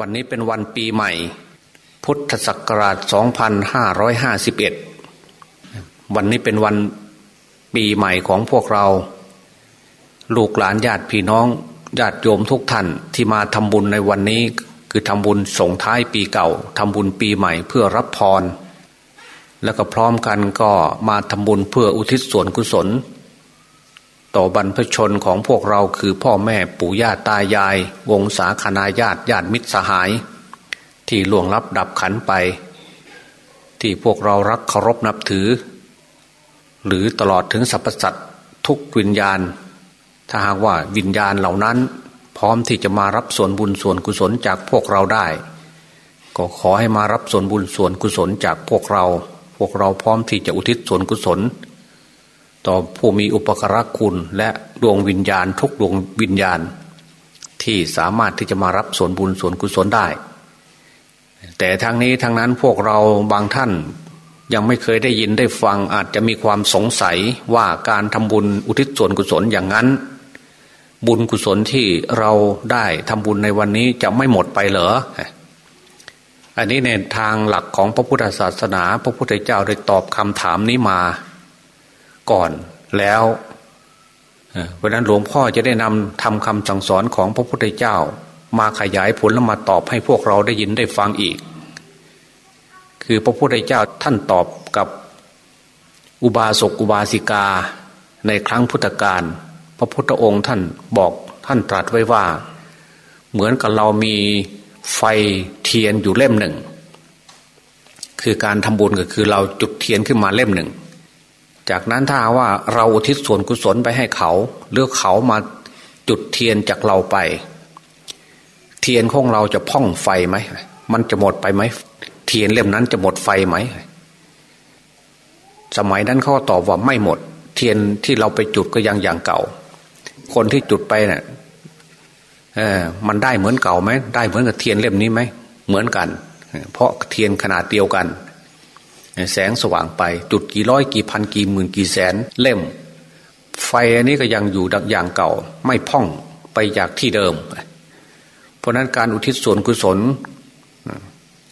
วันนี้เป็นวันปีใหม่ พุทธศักราช 2551 วันนี้เป็นวันปีใหม่ของพวกเรา ลูกหลานญาติพี่น้องญาติโยมทุกท่านที่มาทำบุญในวันนี้ คือทำบุญส่งท้ายปีเก่าทำบุญปีใหม่เพื่อรับพร แล้วก็พร้อมกันก็มาทำบุญเพื่ออุทิศส่วนกุศล ต่อบรรพชนของพวกเราคือพ่อแม่ปู่ย่าตายาย วงศาคณาญาติญาติมิตรสหาย ที่ล่วงลับดับขันไป ที่พวกเรารักเคารพนับถือ หรือตลอดถึงสรรพสัตว์ทุกวิญญาณ ถ้าหากว่าวิญญาณเหล่านั้น พร้อมที่จะมารับส่วนบุญส่วนกุศลจากพวกเราได้ ก็ขอให้มารับส่วนบุญส่วนกุศลจากพวกเรา พวกเราพร้อมที่จะอุทิศส่วนกุศล ต่อผู้มีอุปการะคุณและดวงวิญญาณทุกดวงวิญญาณ ที่สามารถที่จะมารับส่วนบุญส่วนกุศลได้ แต่ทางนี้ทางนั้นพวกเราบางท่านยังไม่เคยได้ยินได้ฟังอาจจะมีความสงสัยว่าการทำบุญอุทิศส่วนกุศลอย่างนั้น บุญกุศลที่เราได้ทำบุญในวันนี้จะไม่หมดไปเหรออันนี้ในทางหลักของพระพุทธศาสนา พระพุทธเจ้าได้ตอบคำถามนี้มา ก่อนแล้วเพราะนั้นหลวงพ่อจะได้นำทำคำสั่งสอนของพระพุทธเจ้า มาขยายผลแล้วมาตอบให้พวกเราได้ยินได้ฟังอีก คือพระพุทธเจ้าท่านตอบกับอุบาสกอุบาสิกาในครั้งพุทธกาลพระพุทธองค์ท่านบอกท่านตรัสไว้ว่า เหมือนกับเรามีไฟเทียนอยู่เล่มหนึ่ง คือการทำบุญก็คือเราจุดเทียนขึ้นมาเล่มหนึ่ง จากนั้นถ้าว่าเราอุทิศส่วนกุศลไปให้เขาหรือเขามาจุดเทียนจากเราไป เทียนของเราจะพ่องไฟไหมมันจะหมดไปไหมเทียนเล่มนั้นจะหมดไฟไหมสมัยนั้นเขาตอบว่าไม่หมด เทียนที่เราไปจุดก็ยังอย่างเก่า คนที่จุดไปเนะ่ยเออมันได้เหมือนเก่าไหมได้เหมือนกับเทียนเล่มนี้ไหมเหมือนกัน เพราะเทียนขนาดเดียวกัน แสงสว่างไปจุดกี่ร้อยกี่พันกี่หมื่นกี่แสนเล่ม ไฟอันนี้ก็ยังอยู่ดับอย่างเก่า ไม่พ่องไปจากที่เดิม เพราะนั้นการอุทิศส่วนกุศล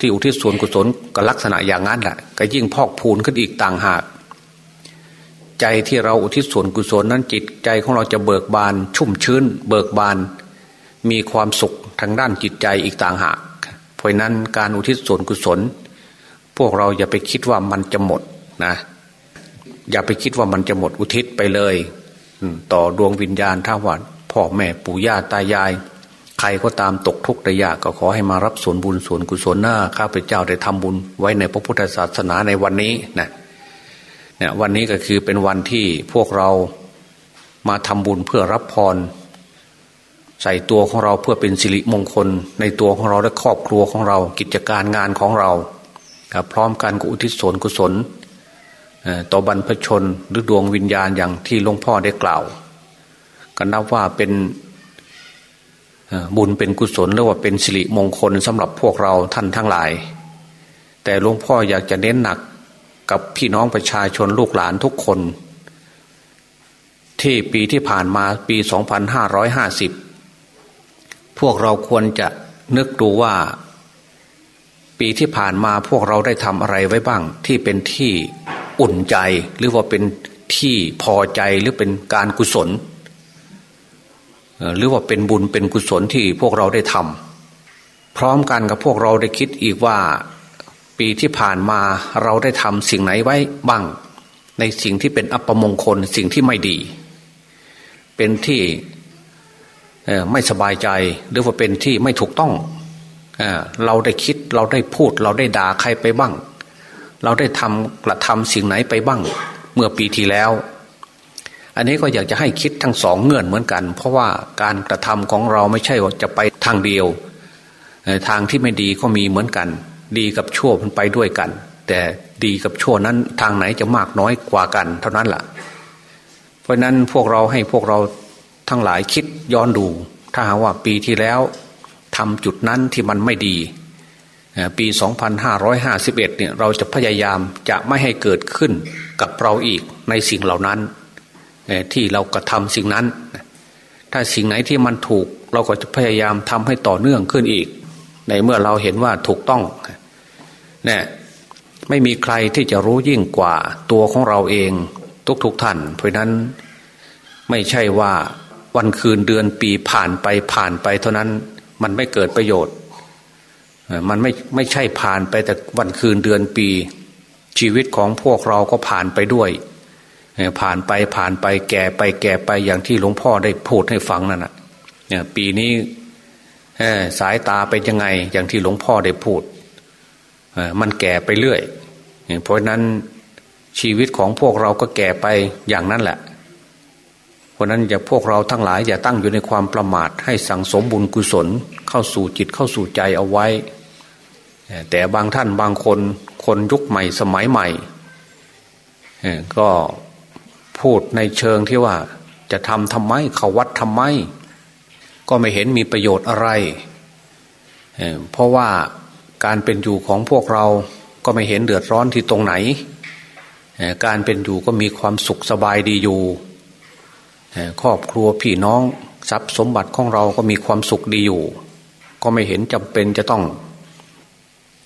ที่อุทิศส่วนกุศลก็ลักษณะอย่างนั้นแหละก็ยิ่งพอกพูนขึ้นอีกต่างหาก ใจที่เราอุทิศส่วนกุศลนั้นจิตใจของเราจะเบิกบาน ชุ่มชื้น เบิกบาน มีความสุขทางด้านจิตใจอีกต่างหาก เพราะนั้นการอุทิศส่วนกุศล วกเราอย่าไปคิดว่ามันจะหมดนะ อย่าไปคิดว่ามันจะหมดอุทิศไปเลยต่อดวงวิญญาณท่าวัดพ่อแม่ปู่ย่าตายาย ใครก็ตามตกทุกข์ได้ยากก็ขอให้มารับส่วนบุญส่วนกุศลหน้าข้าพเจ้าได้ทำบุญไว้ในพระพุทธศาสนาในวันนี้นะเนี่ยวันนี้ก็คือเป็นวันที่พวกเรามาทำบุญเพื่อรับพร ใส่ตัวของเราเพื่อเป็นสิริมงคลในตัวของเราและครอบครัวของเรากิจการงานของเรา พร้อมกันกุทิศส่วนกุศลต่อบรรพชนหรือดวงวิญญาณอย่างที่หลวงพ่อได้กล่าวก็นับว่าเป็นบุญเป็นกุศลหรือว่าเป็นสิริมงคลสำหรับพวกเราท่านทั้งหลาย แต่หลวงพ่ออยากจะเน้นหนักกับพี่น้องประชาชนลูกหลานทุกคน ที่ปีที่ผ่านมาปี 2550 พวกเราควรจะนึกดูว่า ปีที่ผ่านมาพวกเราได้ทำอะไรไว้บ้าง ที่เป็นที่อุ่นใจหรือว่าเป็นที่พอใจหรือเป็นการกุศล หรือว่าเป็นบุญเป็นกุศลที่พวกเราได้ทำพร้อมกันกับพวกเราได้คิดอีกว่าปีที่ผ่านมาเราได้ทำสิ่งไหนไว้บ้าง ในสิ่งที่เป็นอัปมงคลสิ่งที่ไม่ดี เป็นที่ไม่สบายใจหรือว่าเป็นที่ไม่ถูกต้อง เราได้คิดเราได้พูด เราได้ด่าใครไปบ้าง เราได้ทำกระทำสิ่งไหนไปบ้าง เมื่อปีที่แล้ว อันนี้ก็อยากจะให้คิดทั้งสองเงื่อนเหมือนกัน เพราะว่าการกระทำของเราไม่ใช่ว่าจะไปทางเดียว ทางที่ไม่ดีก็มีเหมือนกัน ดีกับชั่วมันไปด้วยกัน แต่ดีกับชั่วนั้นทางไหนจะมากน้อยกว่ากัน เท่านั้นแหละเพราะนั้นพวกเราให้พวกเราทั้งหลายคิดย้อนดู ถ้าหากว่าปีที่แล้ว ทำจุดนั้นที่มันไม่ดี ปี 2551 เนี่ยเราจะพยายามจะไม่ให้เกิดขึ้นกับเราอีกในสิ่งเหล่านั้นที่เรากระทำสิ่งนั้น ถ้าสิ่งไหนที่มันถูกเราก็จะพยายามทำให้ต่อเนื่องขึ้นอีก ในในเมื่อเราเห็นว่าถูกต้องเนี่ยไม่มีใครที่จะรู้ยิ่งกว่าตัวของเราเองทุกๆทท่าน เพราะนั้นไม่ใช่ว่าวันคืนเดือนปีผ่านไปผ่านไปเท่านั้น มันไม่เกิดประโยชน์ มันไม่ไม่ใช่ผ่านไปแต่วันคืนเดือนปี ชีวิตของพวกเราก็ผ่านไปด้วยผ่านไปผ่านไปแก่ไปแก่ไปอย่างที่หลวงพ่อได้พูดให้ฟังนั่นแหะปีนี้สายตาเป็นยังไงอย่างที่หลวงพ่อได้พูดมันแก่ไปเรื่อยเพราะนั้นชีวิตของพวกเราก็แก่ไปอย่างนั้นแหละ ราะนั้นอย่าพวกเราทั้งหลายอย่าตั้งอยู่ในความประมาทให้สั่งสมบุญกุศลเข้าสู่จิตเข้าสู่ใจเอาไว้ แต่บางท่านบางคนคนยุคใหม่สมัยใหม่ ก็พูดในเชิงที่ว่าจะทำทำไมเขาวัดทำไม ก็ไม่เห็นมีประโยชน์อะไร เพราะว่าการเป็นอยู่ของพวกเราก็ไม่เห็นเดือดร้อนที่ตรงไหน การเป็นอยู่ก็มีความสุขสบายดีอยู่ ครอบครัวพี่น้องทรัพย์สมบัติของเราก็มีความสุขดีอยู่ ก็ไม่เห็นจำเป็นจะต้อง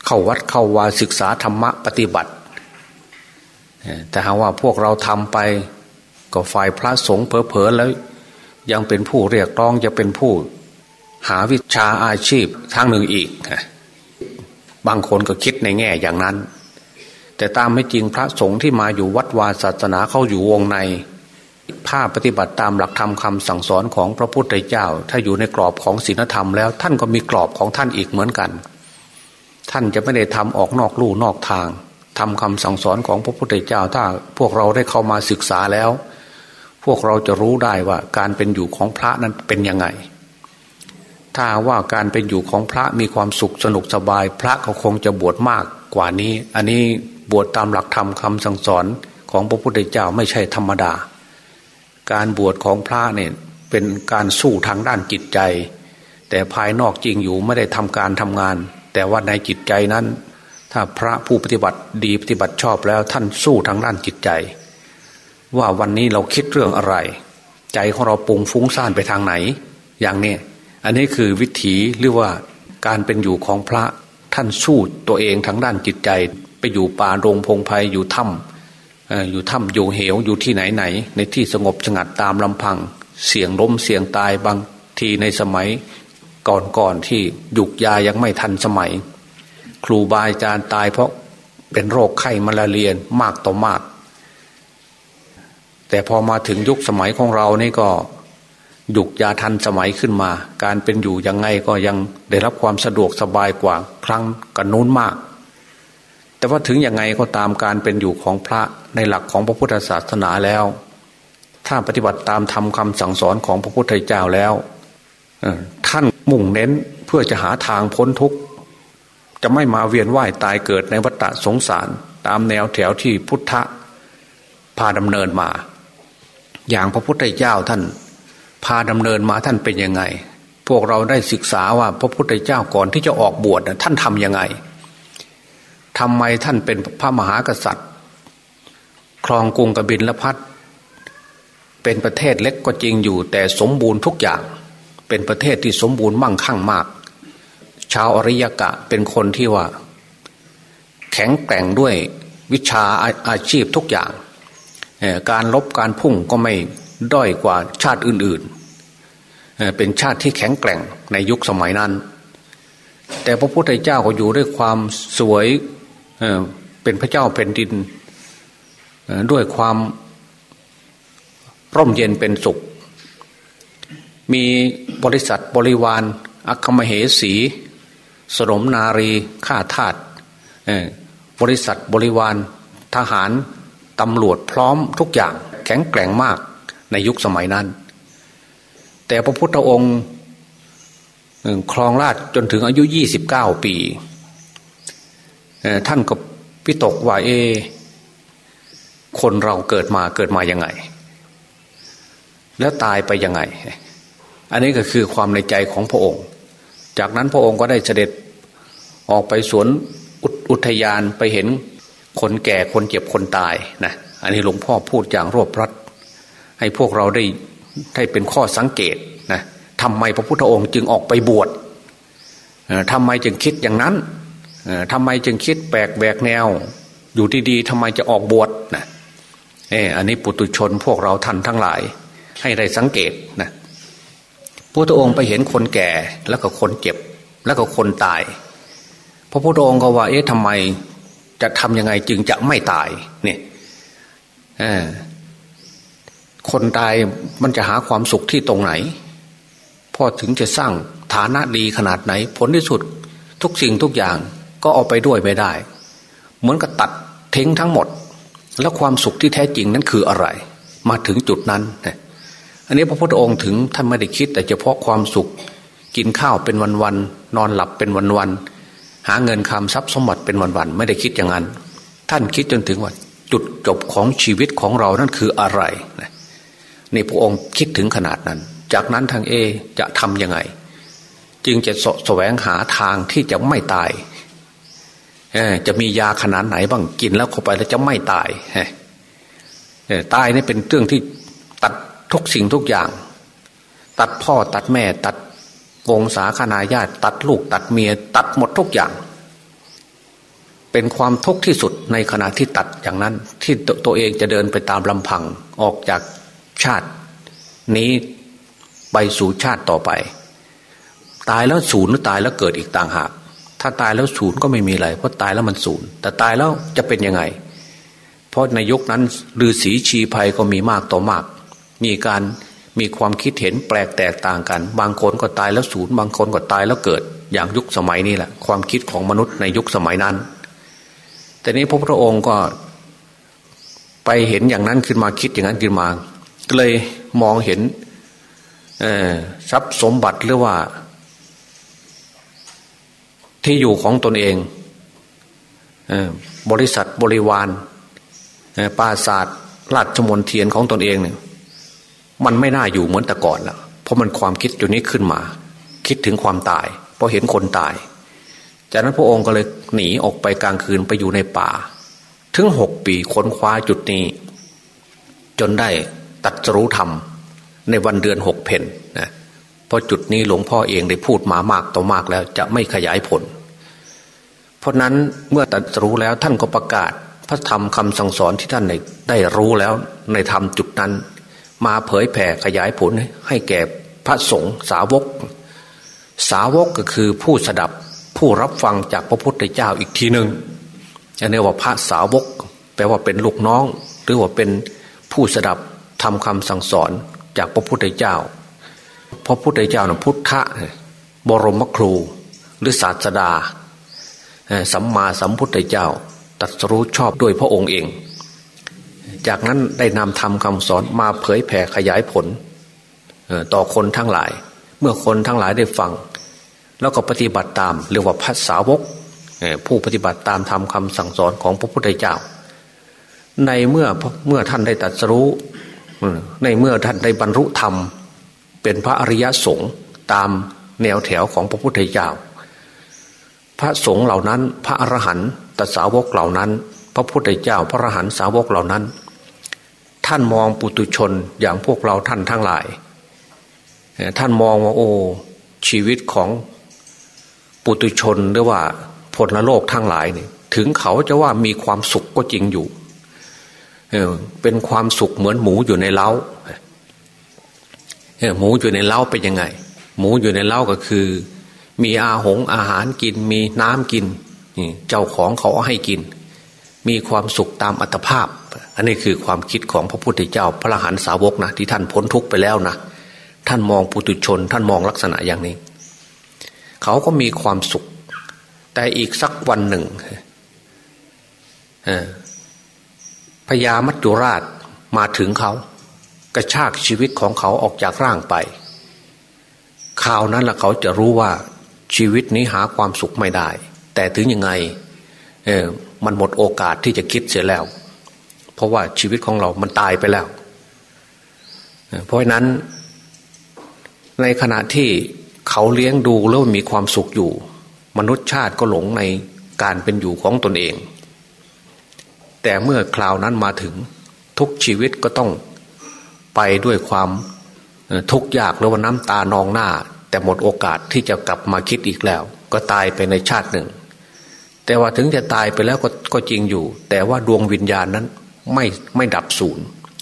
เข้าวัดเข้าวาศึกษาธรรมะปฏิบัติ แต่หากว่าพวกเราทำไป ก็ฝ่ายพระสงฆ์เผลอๆแล้ว ยังเป็นผู้เรียกร้องจะเป็นผู้ หาวิชาอาชีพทางหนึ่งอีก บางคนก็คิดในแง่อย่างนั้น แต่ตามไม่จริงพระสงฆ์ที่มาอยู่วัดวาศาสนาเข้าอยู่วงใน ภาพปฏิบัติตามหลักธรรมคำสั่งสอนของพระพุทธเจ้า ถ้าอยู่ในกรอบของศีลธรรมแล้ว ท่านก็มีกรอบของท่านอีกเหมือนกัน ท่านจะไม่ได้ทำออกนอกลู่นอกทางทำคำสั่งสอนของพระพุทธเจ้า ถ้าพวกเราได้เข้ามาศึกษาแล้ว พวกเราจะรู้ได้ว่าการเป็นอยู่ของพระนั้นเป็นยังไง ถ้าว่าการเป็นอยู่ของพระมีความสุขสนุกสบาย พระเขาคงจะบวชมากกว่านี้ อันนี้บวชตามหลักธรรมคำสั่งสอนของพระพุทธเจ้าไม่ใช่ธรรมดา การบวชของพระเนี่ยเป็นการสู้ทางด้านจิตใจ แต่ภายนอกจริงอยู่ไม่ได้ทำการทำงาน แต่ว่าในจิตใจนั้น ถ้าพระผู้ปฏิบัติดีปฏิบัติชอบแล้วท่านสู้ทางด้านจิตใจ ว่าวันนี้เราคิดเรื่องอะไร ใจของเราปุงฟุ้งซ่านไปทางไหน อย่างนี้อันนี้คือวิถีหรือว่าการเป็นอยู่ของพระท่านสู้ตัวเองทางด้านจิตใจ ไปอยู่ป่าโรงพงไพ่อยู่ถ้ำ อยู่ถ้ำอยู่เหวอยู่ที่ไหนไหน ในที่สงบสงัดตามลำพัง เสียงล้มเสียงตายบางทีในสมัยก่อนก่อนที่ยุกยายังไม่ทันสมัย ครูบาอาจารย์ตายเพราะเป็นโรคไข้มาลาเรียนมากต่อมาก แต่พอมาถึงยุคสมัยของเรานี่ก็ยุกยาทันสมัยขึ้นมา การเป็นอยู่ยังไงก็ยังได้รับความสะดวกสบายกว่าครั้งกันนู้นมาก แต่ว่าถึงยังไงก็ตามการเป็นอยู่ของพระในหลักของพระพุทธศาสนาแล้ว ถ้าปฏิบัติตามทำคำสั่งสอนของพระพุทธเจ้าแล้วท่านมุ่งเน้นเพื่อจะหาทางพ้นทุกข์จะไม่มาเวียนว่ายตายเกิดในวัฏสงสาร ตามแนวแถวที่พุทธพาดำเนินมา อย่างพระพุทธเจ้าท่าน พาดำเนินมาท่านเป็นยังไง พวกเราได้ศึกษาว่าพระพุทธเจ้าก่อนที่จะออกบวชท่านทำยังไง ทำไมท่านเป็นพระมหากษัตริย์ ครองกรุงกบินละพัดเป็นประเทศเล็กก็จริงอยู่ แต่สมบูรณ์ทุกอย่าง เป็นประเทศที่สมบูรณ์มั่งคั่งมาก ชาวอริยกะเป็นคนที่ว่า แข็งแกร่งด้วยวิชาอาชีพทุกอย่าง การลบการพุ่งก็ไม่ด้อยกว่าชาติอื่นๆ เป็นชาติที่แข็งแกร่งในยุคสมัยนั้น แต่พระพุทธเจ้าก็อยู่ด้วยความสวย เป็นพระเจ้าเป็นดินด้วยความร่มเย็นเป็นสุข มีบริษัทบริวาร อัคมเหสีสรมนารีข้าทาสบริษัทบริวารทหารตำรวจพร้อมทุกอย่างแข็งแกร่งมากในยุคสมัยนั้น แต่พระพุทธองค์ครองราชจนถึงอายุยี่สิบเก้าปี ท่านก็พิตกว่าเอ คนเราเกิดมาเกิดมายังไง แล้วตายไปยังไง อันนี้ก็คือความในใจของพระองค์ จากนั้นพระองค์ก็ได้เสด็จออกไปสวนอุทยานไปเห็นคนแก่คนเจ็บคนตายนะอันนี้หลวงพ่อพูดอย่างรวบรัดให้พวกเราได้ได้เป็นข้อสังเกตนะทำไมพระพุทธองค์จึงออกไปบวชทำไมจึงคิดอย่างนั้น ทำไมจึงคิดแปลกแบกแนว อยู่ดีๆทำไมจะออกบวชนะเอออันนี้ปุตุชนพวกเราท่านทั้งหลาย ให้ได้สังเกตนะพระองค์ไปเห็นคนแก่แล้วก็คนเจ็บ แล้วก็คนตายพระพุทธองค์ก็ว่า เอ๊ะทำไมจะทำยังไงจึงจะไม่ตายเนี่ยคนตายมันจะหาความสุขที่ตรงไหนพอถึงจะสร้างฐานะดีขนาดไหน ผลที่สุดทุกสิ่งทุกอย่าง ก็เอาไปด้วยไม่ได้ เหมือนกับตัดทิ้งทั้งหมด แล้วความสุขที่แท้จริงนั้นคืออะไร มาถึงจุดนั้นอันนี้พระพุทธองค์ถึงท่านไม่ได้คิด แต่เฉพาะความสุข กินข้าวเป็นวันๆนอนหลับเป็นวันๆหาเงินคำทรัพย์สมบัติเป็นวันๆไม่ได้คิดอย่างนั้น ท่านคิดจนถึงว่าจุดจบของชีวิตของเรานั่นคืออะไรนี่พระองค์คิดถึงขนาดนั้น จากนั้นทางเอจะทำยังไง จึงจะสแสวงหาทางที่จะไม่ตาย จะมียาขนาดไหนบ้างกินแล้วเข้าไปแล้วจะไม่ตายตายนี่เป็นเรื่องที่ตัดทุกสิ่งทุกอย่าง ตัดพ่อตัดแม่ ตัดวงศาคณาญาติ ตัดลูก ตัดเมีย ตัดหมดทุกอย่าง เป็นความทุกข์ที่สุดในขณะที่ตัดอย่างนั้น ที่ตัวเองจะเดินไปตามลำพังออกจากชาติ นี้ไปสู่ชาติต่อไป ตายแล้วศูนย์หรือตายแล้วเกิดอีกต่างหาก ถ้าตายแล้วศูนย์ก็ไม่มีอะไร เพราะตายแล้วมันศูนย์ แต่ตายแล้วจะเป็นยังไง เพราะในยุคนั้นฤาษีชีภัยก็มีมากต่อมาก มีการมีความคิดเห็นแปลกแตกต่างกัน บางคนก็ตายแล้วศูนย์ บางคนก็ตายแล้วเกิด อย่างยุคสมัยนี้แหละ ความคิดของมนุษย์ในยุคสมัยนั้น แต่นี้พระพุทธองค์ก็ไปเห็นอย่างนั้นขึ้นมาคิดอย่างนั้นขึ้นมา ก็เลยมองเห็นทรัพย์สมบัติหรือว่า ที่อยู่ของตนเองบริษัทบริวารปราศาสตร์ราชมนเทียนของตนเองเนี่ยมันไม่น่าอยู่เหมือนแต่ก่อนแล้วเพราะมันความคิดอยู่นี้ขึ้นมา คิดถึงความตายเพราะเห็นคนตาย จากนั้นพระองค์ก็เลยหนีออกไปกลางคืนไปอยู่ในป่า ถึงหกปีค้นคว้าจุดนี้ จนได้ตัดรู้ธรรมในวันเดือนหกเพนนะ ราะจุดนี้หลวงพ่อเองได้พูดมามากต่อมากแล้วจะไม่ขยายผล เพราะนั้นเมื่อตัดรู้แล้วท่านก็ประกาศ พระธรรมคำสั่งสอนที่ท่านได้รู้แล้วในธรรมจุดนั้น มาเผยแผ่ขยายผลให้แก่พระสงฆ์สาวก สาวกก็คือผู้สดับผู้รับฟังจากพระพุทธเจ้าอีกทีหนึ่งอันนี้ว่าพระสาวก แปลว่าเป็นลูกน้อง หรือว่าเป็นผู้สดับทำคำสั่งสอนจากพระพุทธเจ้า พระพุทธเจ้านะพุทธะบรมครูหรือศาสดาสัมมาสัมพุทธเจ้าตัดรู้ชอบด้วยพระองค์เอง จากนั้นได้นำธรรมคำสอนมาเผยแผ่ขยายผลต่อคนทั้งหลาย เมื่อคนทั้งหลายได้ฟัง แล้วก็ปฏิบัติตามเรียกว่าพัสสาวกผู้ปฏิบัติตามธรรมคำสั่งสอนของพระพุทธเจ้า ในเมื่อเมื่อท่านได้ตัดสู้ในเมื่อท่านได้บรรลุธรรม เป็นพระอริยสงฆ์ตามแนวแถวของพระพุทธเจ้า พระสงฆ์เหล่านั้น พระอรหันตสาวกเหล่านั้น พระพุทธเจ้า พระอรหันตสาวกเหล่านั้น ท่านมองปุตุชนอย่างพวกเราท่านทั้งหลาย ท่านมองว่าโอ้ชีวิตของปุตุชนหรือว่าผลโลกทั้งหลายเนี่ยถึงเขาจะว่ามีความสุขก็จริงอยู่ เป็นความสุขเหมือนหมูอยู่ในเล้า หมูอยู่ในเล้าเป็นยังไง หมูอยู่ในเล้าก็คือ มีอาหงอาหารกิน มีน้ำกินเจ้าของเขาให้กิน มีความสุขตามอัตภาพ อันนี้คือความคิดของพระพุทธเจ้าพระหันสาวกนะที่ท่านพ้นทุกข์ไปแล้วนะท่านมองปุตุชน ท่านมองลักษณะอย่างนี้ เขาก็มีความสุข แต่อีกสักวันหนึ่งพญามัจจุราชมาถึงเขา กระชากชีวิตของเขาออกจากร่างไปข่าวนั้นละเขาจะรู้ว่าชีวิตนี้หาความสุขไม่ได้ แต่ถึงยังไงเออมันหมดโอกาสที่จะคิดเสียแล้ว เพราะว่าชีวิตของเรามันตายไปแล้ว เพราะนั้น ในขณะที่เขาเลี้ยงดูแล้วมีความสุขอยู่ มนุษย์ชาติก็หลงในการเป็นอยู่ของตนเอง แต่เมื่อคราวนั้นมาถึงทุกชีวิตก็ต้อง ไปด้วยความทุกข์ยากหรือว่าน้ำตานองหน้า แต่หมดโอกาสที่จะกลับมาคิดอีกแล้ว ก็ตายไปในชาติหนึ่ง แต่ว่าถึงจะตายไปแล้วก็กจริงอยู่ แต่ว่าดวงวิญญาณนั้นไม่ไม่ดับสูญ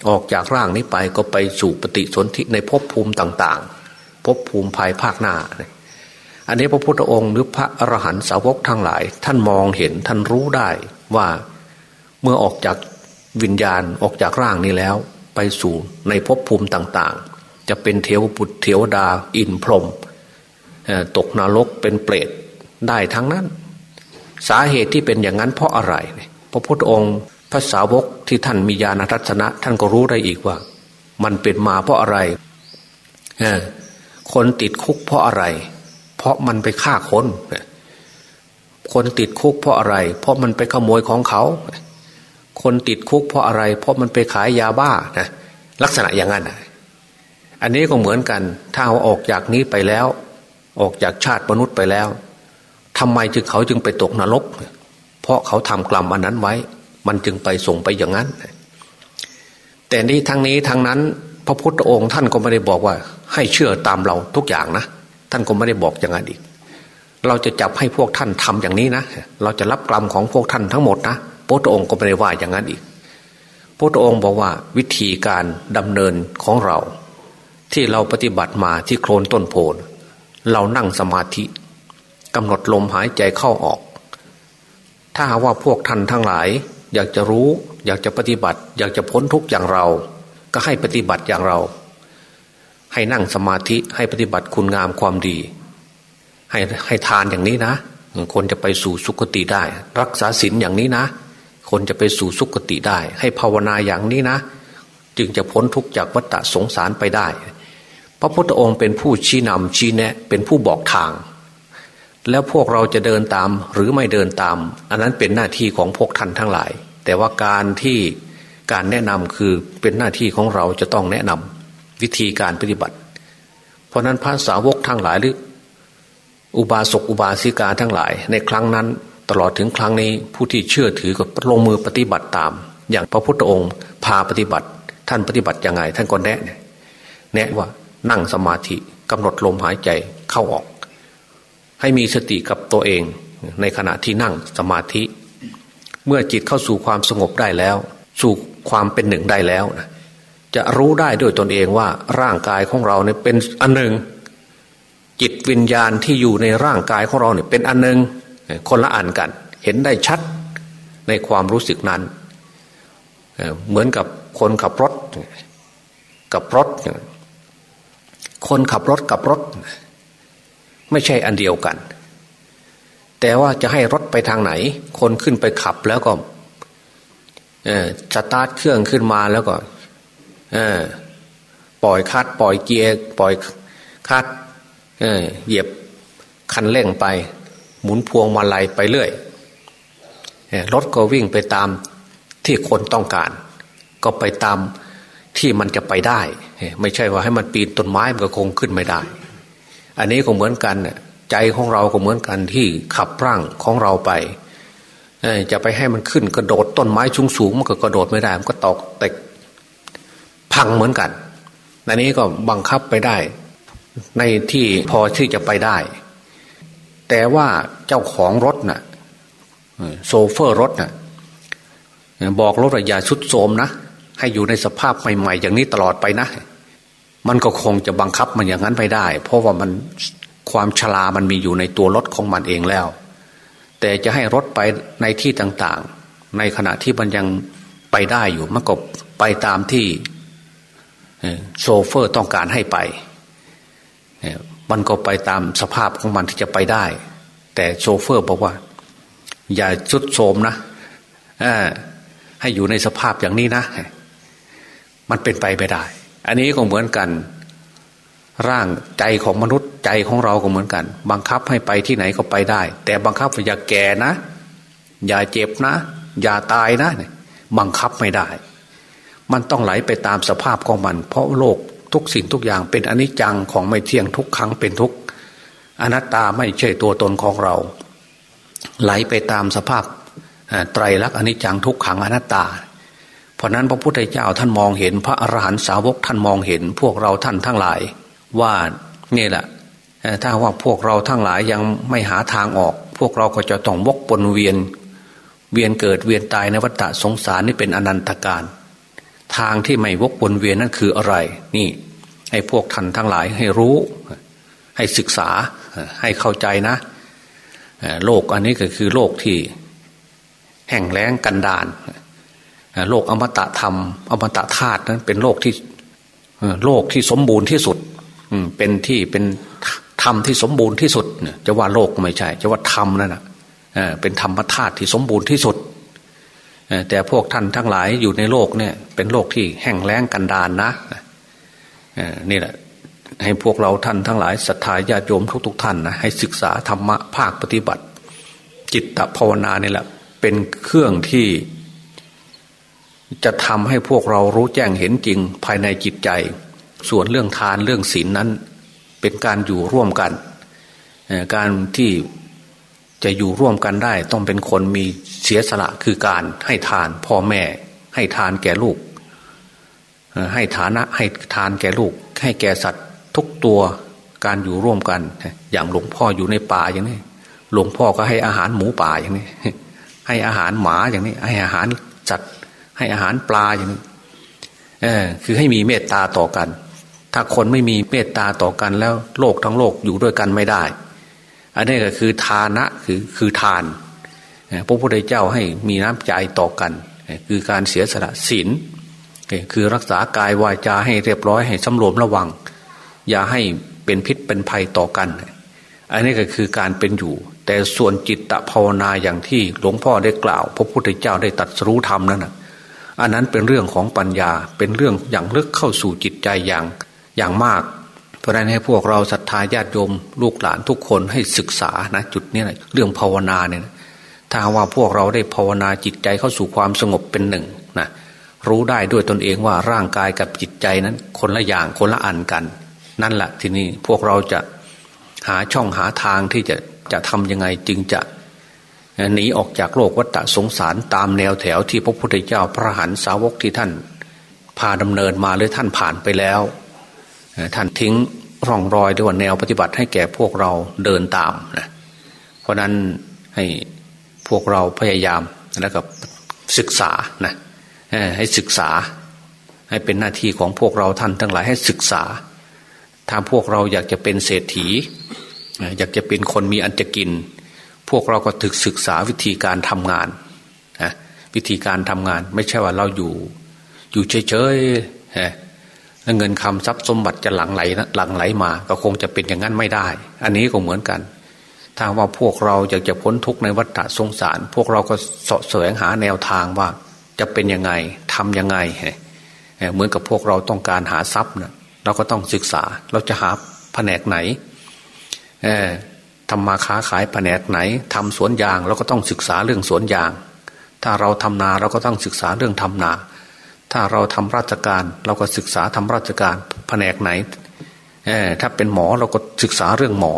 ออกจากร่างนี้ไปก็ไปสู่ปฏิสนธิในภพภูมิต่างๆภพภูมิภายภาคหน้า อันนี้พระพุทธองค์หรือพระอรหันตสาวกทั้งหลาย ท่านมองเห็นท่านรู้ได้ว่าเมื่อออกจากวิญญาณออกจากร่างนี้แล้ว ไปสู่ในภพภูมิต่างๆ จะเป็นเทวบุตรเทวดา อินพรหมตกนรกเป็นเปรตได้ทั้งนั้น สาเหตุที่เป็นอย่างนั้นเพราะอะไร พระพุทธองค์พระสาวกที่ท่านมีญาณทัศนะ ท่านก็รู้ได้อีกว่า มันเป็นมาเพราะอะไรคนติดคุกเพราะอะไร เพราะมันไปฆ่าคน คนติดคุกเพราะอะไร เพราะมันไปขโมยของเขา คนติดคุกเพราะอะไร เพราะมันไปขายยาบ้านะลักษณะอย่างนั้นอันนี้ก็เหมือนกัน ถ้าเอาออกจากนี้ไปแล้ว ออกจากชาติมนุษย์ไปแล้วทำไมจึงเขาจึงไปตกนรก เพราะเขาทำกรรมอันนั้นไว้ มันจึงไปส่งไปอย่างนั้น แต่นี้ทั้งนี้ทั้งนั้น พระพุทธองค์ท่านก็ไม่ได้บอกว่า ให้เชื่อตามเราทุกอย่างนะท่านก็ไม่ได้บอกอย่างนั้นอีก เราจะจับให้พวกท่านทำอย่างนี้นะเราจะรับกรรมของพวกท่านทั้งหมดนะ พระพุทธองค์ก็ไม่ได้ว่าอย่างนั้นอีกพระพุทธองค์บอกว่าวิธีการดำเนินของเรา ที่เราปฏิบัติมาที่โคลนต้นโพนเรานั่งสมาธิกำหนดลมหายใจเข้าออก ถ้าว่าพวกท่านทั้งหลาย อยากจะรู้ อยากจะปฏิบัติ อยากจะพ้นทุกข์อย่างเรา ก็ให้ปฏิบัติอย่างเรา ให้นั่งสมาธิให้ปฏิบัติคุณงามความดี ให้ให้ทานอย่างนี้นะคนจะไปสู่สุคติได้ รักษาศีลอย่างนี้นะ คนจะไปสู่สุคติได้ ให้ภาวนาอย่างนี้นะ จึงจะพ้นทุกจากวัฏสงสารไปได้ พระพุทธองค์เป็นผู้ชี้นำชี้แนะ เป็นผู้บอกทาง แล้วพวกเราจะเดินตามหรือไม่เดินตาม อันนั้นเป็นหน้าที่ของพวกท่านทั้งหลาย แต่ว่าการที่การแนะนำคือเป็นหน้าที่ของเราจะต้องแนะนำวิธีการปฏิบัติ เพราะนั้นพระสาวกทั้งหลายหรืออุบาสกอุบาสิกาทั้งหลาย ในครั้งนั้น ตลอดถึงครั้งนี้ผู้ที่เชื่อถือก็ลงมือปฏิบัติตาม อย่างพระพุทธองค์พาปฏิบัติ ท่านปฏิบัติยังไง ท่านก็แนะแนะว่านั่งสมาธิกำหนดลมหายใจเข้าออก ให้มีสติกับตัวเองในขณะที่นั่งสมาธิ เมื่อจิตเข้าสู่ความสงบได้แล้ว สู่ความเป็นหนึ่งได้แล้วนะจะรู้ได้ด้วยตนเองว่าร่างกายของเราเนี่ยเป็นอันหนึ่ง จิตวิญญาณที่อยู่ในร่างกายของเราเนี่ยเป็นอันหนึ่ง คนละอันกัน เห็นได้ชัดในความรู้สึกนั้น เหมือนกับคนขับรถกับรถ คนขับรถกับรถ ไม่ใช่อันเดียวกัน แต่ว่าจะให้รถไปทางไหน คนขึ้นไปขับแล้วก็สตาร์ทเครื่องขึ้นมาแล้วก็ปล่อยคัดปล่อยเกียร์ปล่อยคัดเหยียบคันเร่งไป หมุนพวงมาลัยไปเรื่อยรถก็วิ่งไปตามที่คนต้องการ ก็ไปตามที่มันจะไปได้ ไม่ใช่ว่าให้มันปีนต้นไม้มันก็คงขึ้นไม่ได้ อันนี้ก็เหมือนกันใจของเราก็เหมือนกันที่ขับร่างของเราไปจะไปให้มันขึ้นกระโดดต้นไม้สูงสูงมันก็กระโดดไม่ได้ มันก็ตกแตกพังเหมือนกันอันนี้ก็บังคับไปได้ ในที่พอที่จะไปได้ แต่ว่าเจ้าของรถนะ่ะโซเฟอร์รถนะ่ะบอกรถอย่าชุดโสมนะ ให้อยู่ในสภาพใหม่ๆ อย่างนี้ตลอดไปนะ มันก็คงจะบังคับมันอย่างนั้นไปได้ เพราะว่ามันความชรามันมีอยู่ในตัวรถของมันเองแล้ว แต่จะให้รถไปในที่ต่างๆ ในขณะที่มันยังไปได้อยู่มันก็ไปตามที่โซเฟอร์ต้องการให้ไป มันก็ไปตามสภาพของมันที่จะไปได้ แต่โซเฟอร์บอกว่า อย่าชุดโสมนะให้อยู่ในสภาพอย่างนี้นะ มันเป็นไปไม่ได้ อันนี้ก็เหมือนกัน ร่างใจของมนุษย์ใจของเราก็เหมือนกัน บังคับให้ไปที่ไหนก็ไปได้ แต่บังคับอย่าแก่นะ อย่าเจ็บนะ อย่าตายนะ บังคับไม่ได้ มันต้องไหลไปตามสภาพของมัน เพราะโลก ทุกสิ่งทุกอย่างเป็นอนิจจังของไม่เที่ยงทุกครั้งเป็นทุกอนัตตาไม่ใช่ตัวตนของเรา ไหลไปตามสภาพไตรลักษณ์อนิจจังทุกขังอนัตตา เพราะนั้นพระพุทธเจ้าท่านมองเห็นพระอรหันตสาวกท่านมองเห็นพวกเราท่านทั้งหลาย ว่านี่แหละถ้าว่าพวกเราทั้งหลายยังไม่หาทางออก พวกเราก็จะต้องวกปนเวียน เวียนเกิดเวียนตายในวัฏฏะสงสารนี่เป็นอนันตการ ทางที่ไม่วกวนเวียนนั่นคืออะไร นี่ ให้พวกท่านทั้งหลายให้รู้ ให้ศึกษาให้เข้าใจนะโลกอันนี้ก็คือโลกที่แห่งแล้งกันดานโลกอมตะธรรม อมตะธาตุนั้นเป็นโลกที่โลกที่สมบูรณ์ที่สุดเป็นที่เป็นธรรมที่สมบูรณ์ที่สุดจะว่าโลกไม่ใช่ จะว่าธรรมนั่นนะเป็นธรรมธาตุที่สมบูรณ์ที่สุด แต่พวกท่านทั้งหลายอยู่ในโลกเนี่ย เป็นโลกที่แห้งแล้งกันดานนะนี่แหละ ให้พวกเราท่านทั้งหลายศรัทธาญาติโยมทุกๆท่านนะให้ศึกษาธรรมะภาคปฏิบัติ จิตตภาวนาเนี่ยแหละ เป็นเครื่องที่ จะทำให้พวกเรารู้แจ้งเห็นจริงภายในจิตใจ ส่วนเรื่องทานเรื่องศีลนนั้น เป็นการอยู่ร่วมกัน การที่ จะอยู่ร่วมกันได้ต้องเป็นคนมีเสียสละคือการให้ทานพ่อแม่ ให้ทานแก่ลูก ให้ฐานะให้ทานแก่ลูก ให้แก่สัตว์ทุกตัวการอยู่ร่วมกัน อย่างหลวงพ่ออยู่ในป่าอย่างนี้หลวงพ่อก็ให้อาหารหมูป่าอย่างนี้ ให้อาหารหมาอย่างนี้ ให้อาหารจัดให้อาหารปลาอย่างนี้เออคือให้มีเมตตาต่อกัน ถ้าคนไม่มีเมตตาต่อกันแล้ว โลกทั้งโลกอยู่ด้วยกันไม่ได้ อันนี้ก็คือทานะคือคือทานพระพุทธเจ้าให้มีน้ำใจต่อกัน คือการเสียสละศีลคือรักษากายวาจาให้เรียบร้อยให้สำรวมระวัง อย่าให้เป็นพิษเป็นภัยต่อกัน อันนี้ก็คือการเป็นอยู่ แต่ส่วนจิตตภาวนาอย่างที่หลวงพ่อได้กล่าว พระพุทธเจ้าได้ตัดสู้ธรรมนั่นนะอันนั้นเป็นเรื่องของปัญญาเป็นเรื่องอย่างลึกเข้าสู่จิตใจอย่างอย่างมาก เพราะนั้นให้พวกเราศรัทธาญาติโยมลูกหลานทุกคนให้ศึกษานะจุดนี้นะเรื่องภาวนาเนี่ยถ้าว่าพวกเราได้ภาวนาจิตใจเข้าสู่ความสงบเป็นหนึ่งนะรู้ได้ด้วยตนเองว่าร่างกายกับจิตใจนั้น คนละอย่างคนละอันกัน นั่นแหละทีนี้พวกเราจะหาช่องหาทางที่จะจะทำยังไงจึงจะหนีออกจากโลกวัฏสงสารตามแนวแถวที่พระพุทธเจ้าพระหันสาวกที่ท่านพาดำเนินมาหรือท่านผ่านไปแล้ว ท่านทิ้งร่องรอยด้วยแนวปฏิบัติให้แก่พวกเราเดินตามนะเพราะนั้นให้พวกเราพยายามแล้วก็ศึกษานะให้ศึกษา ให้เป็นหน้าที่ของพวกเราท่านทั้งหลายให้ศึกษา ถ้าพวกเราอยากจะเป็นเศรษฐี อยากจะเป็นคนมีอันจะกิน พวกเราก็ถึกศึกษาวิธีการทำงานนะวิธีการทำงาน ไม่ใช่ว่าเราอยู่ อยู่เฉยๆ เงินคำทรัพย์สมบัติจะหลั่งไหลหลั่งไหลมา ก็คงจะเป็นอย่างนั้นไม่ได้ อันนี้ก็เหมือนกัน ถ้าว่าพวกเราอยากจะพ้นทุกข์ในวัฏสงสาร พวกเราก็สะแสวงหาแนวทางว่าจะเป็นยังไงทํำยังไงเหมือนกับพวกเราต้องการหาทรัพย์นะเราก็ต้องศึกษาเราจะหาแผนกไหนทำมาค้าขายแผนกไหนทำสวนยางเราก็ต้องศึกษาเรื่องสวนยาง ถ้าเราทำนาเราก็ต้องศึกษาเรื่องทำนา ถ้าเราทำราชการ เราก็ศึกษาทำราชการแผนกไหนถ้าเป็นหมอเราก็ศึกษาเรื่องหมอ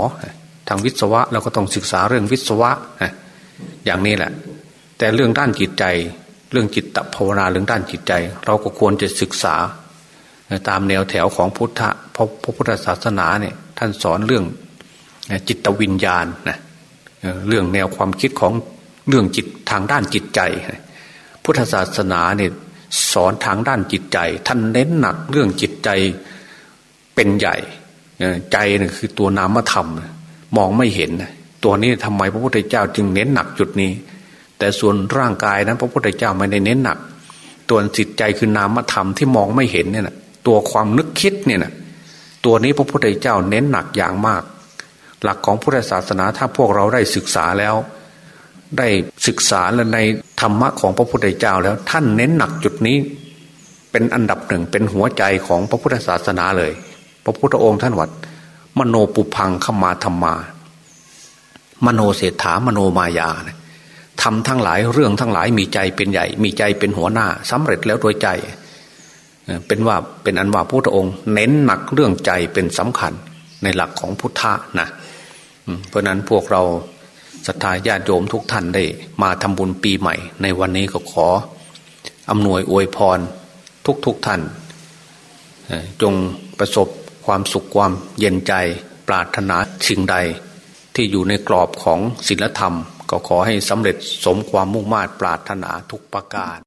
ทางวิศวะเราก็ต้องศึกษาเรื่องวิศวะอย่างนี้แหละ แต่เรื่องด้านจิตใจ เรื่องจิตตภาวนาเรื่องด้านจิตใจ เราก็ควรจะศึกษา ตามแนวแถวของพุทธพระพุทธศาสนาเนี่ยท่านสอนเรื่องจิตวิญญาณนะเรื่องแนวความคิดของเรื่องจิตทางด้านจิตใจ พุทธศาสนาเนี่ย สอนทางด้านจิตใจ ท่านเน้นหนักเรื่องจิตใจเป็นใหญ่ใจนี่คือตัวนามธรรม มองไม่เห็น ตัวนี้ทำไมพระพุทธเจ้าจึงเน้นหนักจุดนี้ แต่ส่วนร่างกายนั้น พระพุทธเจ้าไม่ได้เน้นหนัก ตัวจิตใจคือนามธรรมที่มองไม่เห็นเนี่ยนะตัวความนึกคิดเนี่ยนะตัวนี้พระพุทธเจ้าเน้นหนักอย่างมาก หลักของพุทธศาสนาถ้าพวกเราได้ศึกษาแล้ว ได้ศึกษาและในธรรมะของพระพุทธเจ้าแล้ว ท่านเน้นหนักจุดนี้ เป็นอันดับหนึ่งเป็นหัวใจของพระพุทธศาสนาเลย พระพุทธองค์ท่านวัด มโนปุพังขมาธรรมา มโนเศรษฐามโนมายาทำทั้งหลายเรื่องทั้งหลายมีใจเป็นใหญ่ มีใจเป็นหัวหน้าสำเร็จแล้วโดยใจ เป็นว่าเป็นอันว่าพระพุทธองค์ เน้นหนักเรื่องใจเป็นสำคัญในหลักของพุทธะนะเพราะนั้นพวกเรา ศรัทธาญาติโยมทุกท่านได้ มาทำบุญปีใหม่ ในวันนี้ก็ขออำนวยอวยพรทุกๆทท่าน จงประสบความสุขความเย็นใจปรารถนาสิ่งใด ที่อยู่ในกรอบของศีลธรรม ก็ขอให้สำเร็จสมความมุ่งมา่ปรารถนาทุกประการ